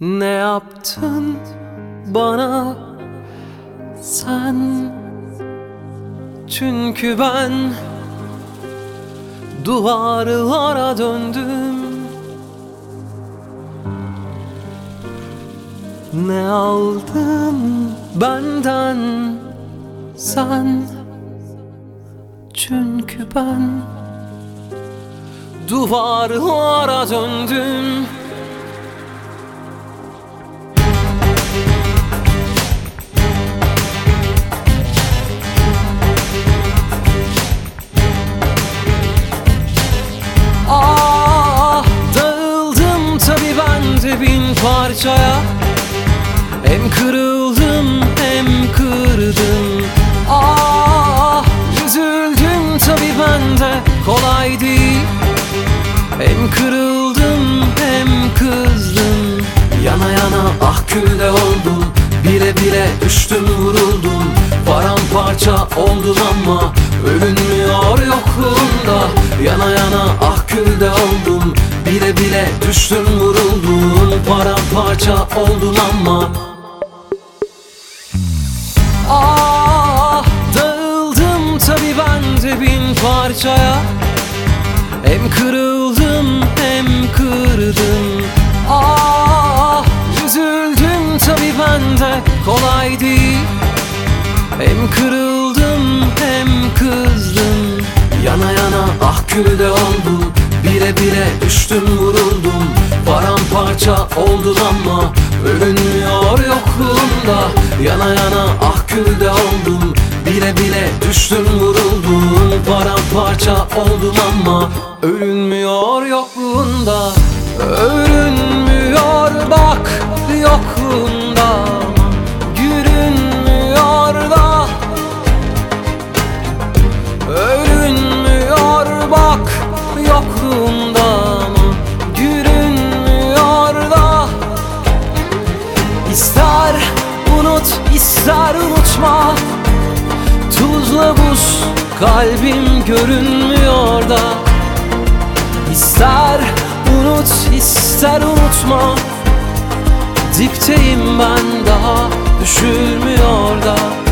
Ne yaptın bana? Sen Çünkü ben duvarlara döndüm. Ne aldın benden? Sen Çünkü ben duvarlara döndüm parçaya. Hem kırıldım hem kırdım. Ah üzüldüm tabi ben de. Kolay değil. Hem kırıldım hem kızdım. Yana yana ah külde oldum. Bile bile düştüm vuruldum. Paramparça oldum ama Ölünmüyor yokluğunda Yana yana ah külde oldum. Bile bile düştüm vuruldum Paramparça oldum ama. Ah dağıldım tabi ben de bin parçaya. Hem kırıldım hem kırdım. Ah üzüldüm tabi ben de kolay değil. Hem kırıldım hem kızdım. Yana yana ah külde oldum Bire bire düştüm Paramparça oldum ama Ölünmüyor yokluğunda Yana yana ah külde oldum Bile bile düştüm vuruldum. Paramparça oldum ama Ölünmüyor yokluğunda İster unut ister unutma. Tuzla buz kalbim görünmüyor da. İster unut ister unutma. Dipteyim ben daha düşülmüyor da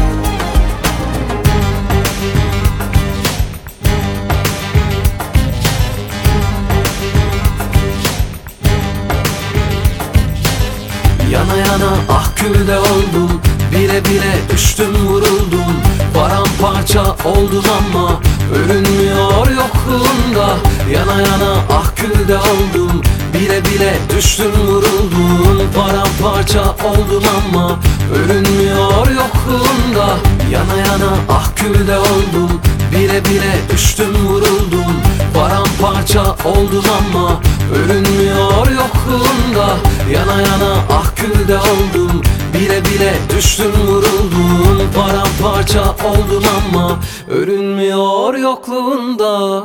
ah külde oldum Bire bire düştüm vuruldum. Paramparça oldum ama Ölünmüyor yokluğunda Yana yana ah külde oldum Bile bile düştüm vuruldum. Paramparça oldum ama Ölünmüyor yokluğunda Yana yana ah külde oldum Bire bire düştüm vuruldum. Paramparça oldum ama Ölünmüyor yokluğunda Yana yana ah külde oldum. Bile bile düştüm vuruldum. Paramparça oldum ama Ölünmüyor yokluğunda